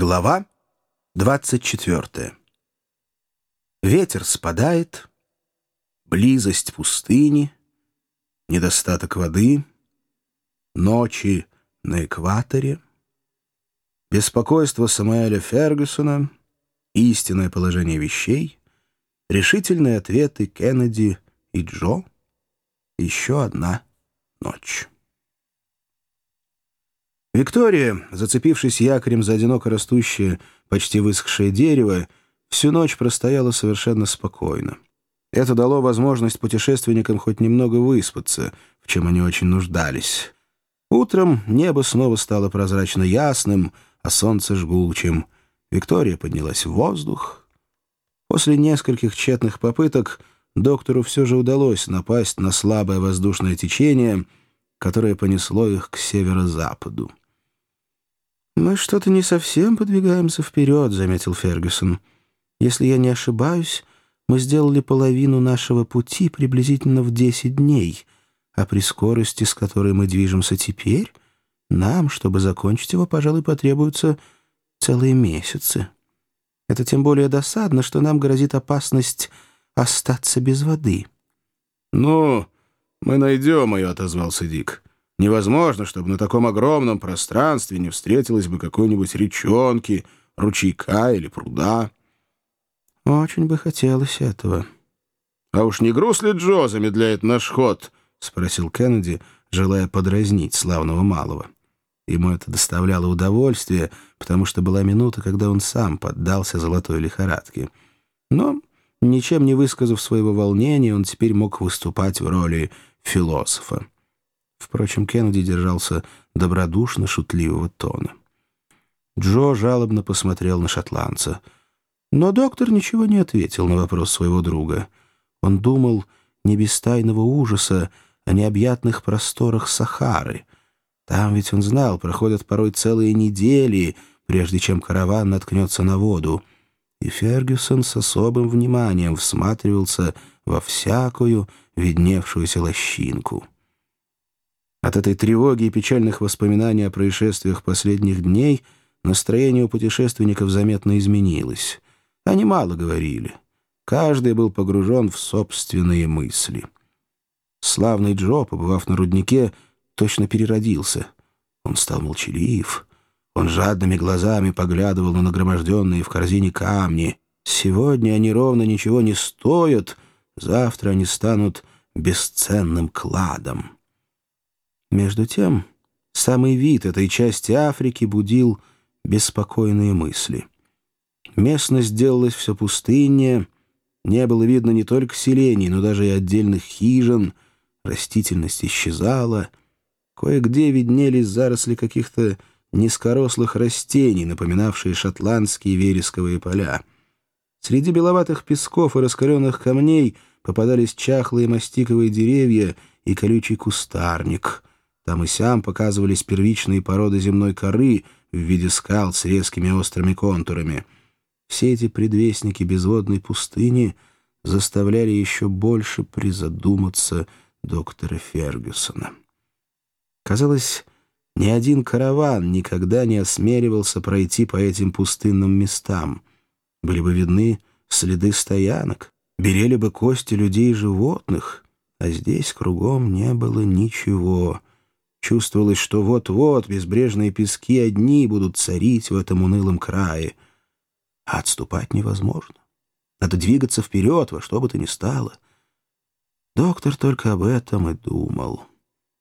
Глава 24. Ветер спадает, близость пустыни, недостаток воды, ночи на экваторе, беспокойство Самуэля Фергюсона, истинное положение вещей, решительные ответы Кеннеди и Джо, еще одна ночь. Виктория, зацепившись якорем за одиноко растущее, почти высохшее дерево, всю ночь простояла совершенно спокойно. Это дало возможность путешественникам хоть немного выспаться, в чем они очень нуждались. Утром небо снова стало прозрачно ясным, а солнце жгучим. Виктория поднялась в воздух. После нескольких тщетных попыток доктору все же удалось напасть на слабое воздушное течение, которое понесло их к северо-западу. «Мы что-то не совсем подвигаемся вперед», — заметил Фергюсон. «Если я не ошибаюсь, мы сделали половину нашего пути приблизительно в десять дней, а при скорости, с которой мы движемся теперь, нам, чтобы закончить его, пожалуй, потребуются целые месяцы. Это тем более досадно, что нам грозит опасность остаться без воды». «Ну, мы найдем ее», — отозвался Дик. Невозможно, чтобы на таком огромном пространстве не встретилось бы какой-нибудь речонки, ручейка или пруда. Очень бы хотелось этого. — А уж не груз ли Джо замедляет наш ход? — спросил Кеннеди, желая подразнить славного малого. Ему это доставляло удовольствие, потому что была минута, когда он сам поддался золотой лихорадке. Но, ничем не высказав своего волнения, он теперь мог выступать в роли философа. Впрочем, Кеннеди держался добродушно-шутливого тона. Джо жалобно посмотрел на шотландца. Но доктор ничего не ответил на вопрос своего друга. Он думал не без тайного ужаса о необъятных просторах Сахары. Там ведь он знал, проходят порой целые недели, прежде чем караван наткнется на воду. И Фергюсон с особым вниманием всматривался во всякую видневшуюся лощинку. От этой тревоги и печальных воспоминаний о происшествиях последних дней настроение у путешественников заметно изменилось. Они мало говорили. Каждый был погружен в собственные мысли. Славный Джо, побывав на руднике, точно переродился. Он стал молчалив. Он жадными глазами поглядывал на нагроможденные в корзине камни. Сегодня они ровно ничего не стоят, завтра они станут бесценным кладом. Между тем, самый вид этой части Африки будил беспокойные мысли. Местность сделалась все пустыннее, не было видно не только селений, но даже и отдельных хижин, растительность исчезала, кое-где виднелись заросли каких-то низкорослых растений, напоминавшие шотландские вересковые поля. Среди беловатых песков и раскаленных камней попадались чахлые мастиковые деревья и колючий кустарник — там и сям показывались первичные породы земной коры в виде скал с резкими острыми контурами. Все эти предвестники безводной пустыни заставляли еще больше призадуматься доктора Фергюсона. Казалось, ни один караван никогда не осмеливался пройти по этим пустынным местам. Были бы видны следы стоянок, берели бы кости людей и животных, а здесь кругом не было ничего — Чувствовалось, что вот-вот безбрежные пески одни будут царить в этом унылом крае. А отступать невозможно. Надо двигаться вперед во что бы то ни стало. Доктор только об этом и думал.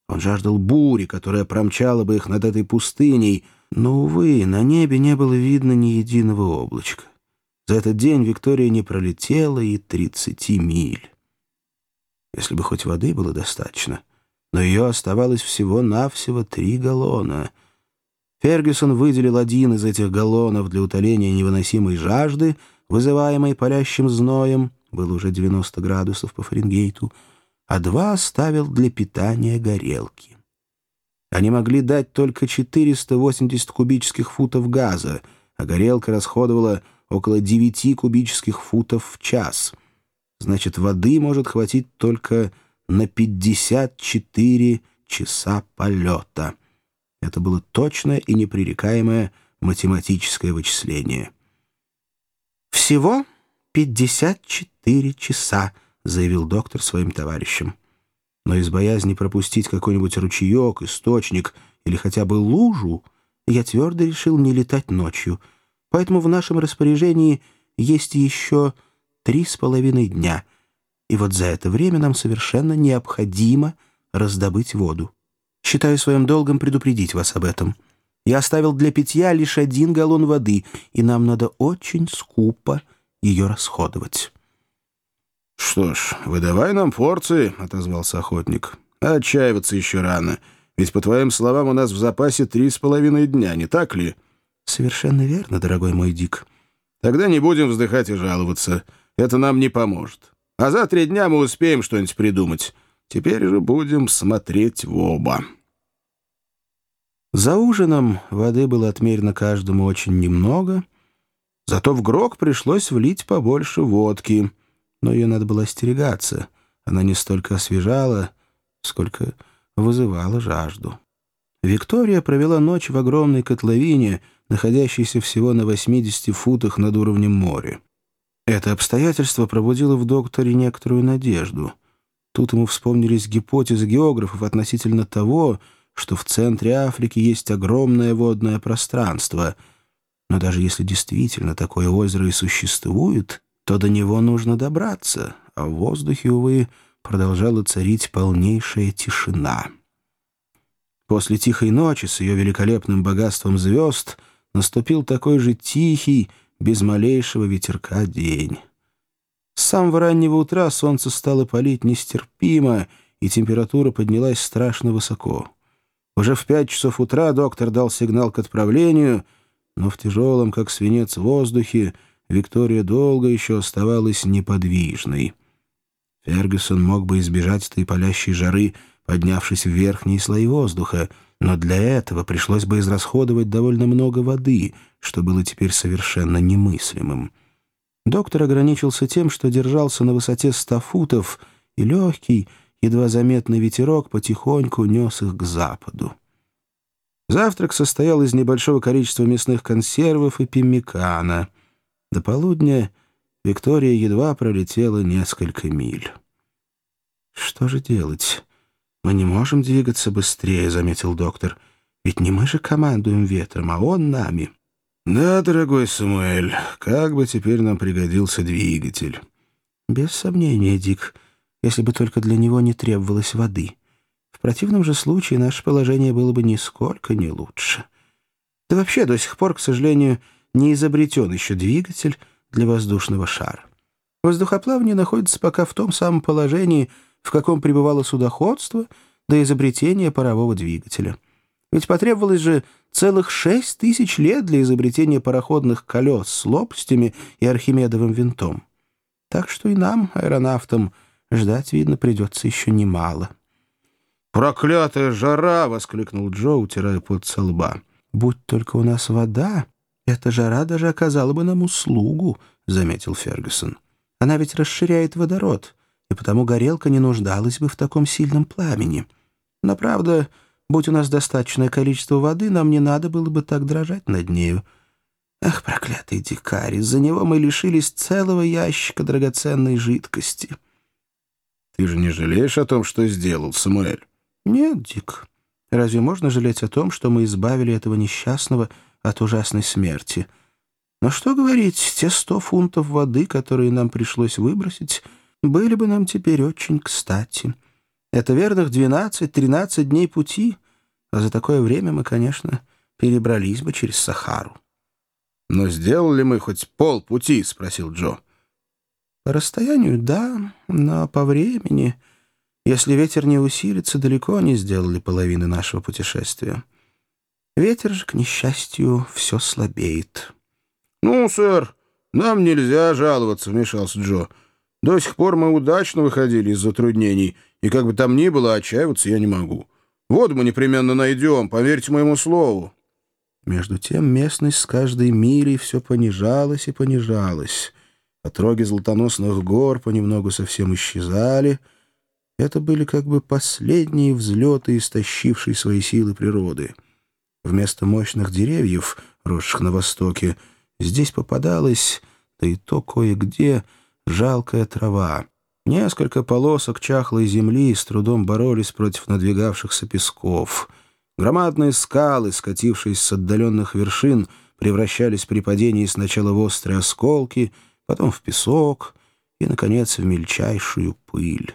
Он жаждал бури, которая промчала бы их над этой пустыней, но, увы, на небе не было видно ни единого облачка. За этот день Виктория не пролетела и тридцати миль. Если бы хоть воды было достаточно, но ее оставалось всего-навсего три галлона. Фергюсон выделил один из этих галлонов для утоления невыносимой жажды, вызываемой палящим зноем, было уже 90 градусов по Фаренгейту, а два оставил для питания горелки. Они могли дать только 480 кубических футов газа, а горелка расходовала около 9 кубических футов в час. Значит, воды может хватить только на 54 часа полета. Это было точное и непререкаемое математическое вычисление. «Всего 54 часа», — заявил доктор своим товарищам. Но из боязни пропустить какой-нибудь ручеек, источник или хотя бы лужу, я твердо решил не летать ночью. Поэтому в нашем распоряжении есть еще три с половиной дня. И вот за это время нам совершенно необходимо раздобыть воду. Считаю своим долгом предупредить вас об этом. Я оставил для питья лишь один галлон воды, и нам надо очень скупо ее расходовать». «Что ж, выдавай нам порции», — отозвался охотник. «Отчаиваться еще рано, ведь, по твоим словам, у нас в запасе три с половиной дня, не так ли?» «Совершенно верно, дорогой мой Дик». «Тогда не будем вздыхать и жаловаться. Это нам не поможет. А за три дня мы успеем что-нибудь придумать. Теперь же будем смотреть в оба». За ужином воды было отмерено каждому очень немного, зато в грок пришлось влить побольше водки, но ее надо было остерегаться. Она не столько освежала, сколько вызывала жажду. Виктория провела ночь в огромной котловине, находящейся всего на 80 футах над уровнем моря. Это обстоятельство пробудило в докторе некоторую надежду. Тут ему вспомнились гипотезы географов относительно того, что в центре Африки есть огромное водное пространство. Но даже если действительно такое озеро и существует, то до него нужно добраться, а в воздухе, увы, продолжала царить полнейшая тишина. После тихой ночи с ее великолепным богатством звезд наступил такой же тихий, без малейшего ветерка день. С самого раннего утра солнце стало палить нестерпимо, и температура поднялась страшно высоко. Уже в пять часов утра доктор дал сигнал к отправлению, но в тяжелом, как свинец, воздухе Виктория долго еще оставалась неподвижной. Фергюсон мог бы избежать этой палящей жары, поднявшись в верхние слои воздуха, но для этого пришлось бы израсходовать довольно много воды, что было теперь совершенно немыслимым. Доктор ограничился тем, что держался на высоте ста футов, и легкий, едва заметный ветерок потихоньку нес их к западу. Завтрак состоял из небольшого количества мясных консервов и пиммикана. До полудня Виктория едва пролетела несколько миль. «Что же делать? Мы не можем двигаться быстрее», — заметил доктор. «Ведь не мы же командуем ветром, а он нами». «Да, дорогой Самуэль, как бы теперь нам пригодился двигатель». «Без сомнения, Дик» если бы только для него не требовалось воды. В противном же случае наше положение было бы нисколько не лучше. Да вообще до сих пор, к сожалению, не изобретен еще двигатель для воздушного шара. Воздухоплавание находится пока в том самом положении, в каком пребывало судоходство до изобретения парового двигателя. Ведь потребовалось же целых шесть тысяч лет для изобретения пароходных колес с лопастями и архимедовым винтом. Так что и нам, аэронавтам, Ждать, видно, придется еще немало. «Проклятая жара!» — воскликнул Джо, утирая пот со лба. «Будь только у нас вода, эта жара даже оказала бы нам услугу», — заметил Фергюсон. «Она ведь расширяет водород, и потому горелка не нуждалась бы в таком сильном пламени. Но, правда, будь у нас достаточное количество воды, нам не надо было бы так дрожать над нею. Ах, проклятый дикарь, из-за него мы лишились целого ящика драгоценной жидкости». Ты же не жалеешь о том, что сделал, Самуэль? Нет, Дик. Разве можно жалеть о том, что мы избавили этого несчастного от ужасной смерти? Но что говорить, те сто фунтов воды, которые нам пришлось выбросить, были бы нам теперь очень кстати. Это верных двенадцать-тринадцать дней пути, а за такое время мы, конечно, перебрались бы через Сахару. «Но сделали мы хоть полпути?» — спросил Джо. По расстоянию — да, но по времени... Если ветер не усилится, далеко не сделали половины нашего путешествия. Ветер же, к несчастью, все слабеет. — Ну, сэр, нам нельзя жаловаться, — вмешался Джо. — До сих пор мы удачно выходили из затруднений, и как бы там ни было, отчаиваться я не могу. Воду мы непременно найдем, поверьте моему слову. Между тем местность с каждой милей все понижалась и понижалась. Отроги золотоносных гор понемногу совсем исчезали. Это были как бы последние взлеты, истощившие свои силы природы. Вместо мощных деревьев росших на востоке, здесь попадалась, да и то кое-где, жалкая трава. Несколько полосок чахлой земли с трудом боролись против надвигавшихся песков. Громадные скалы, скатившись с отдаленных вершин, превращались при падении сначала в острые осколки, потом в песок и, наконец, в мельчайшую пыль.